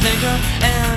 Nigger. and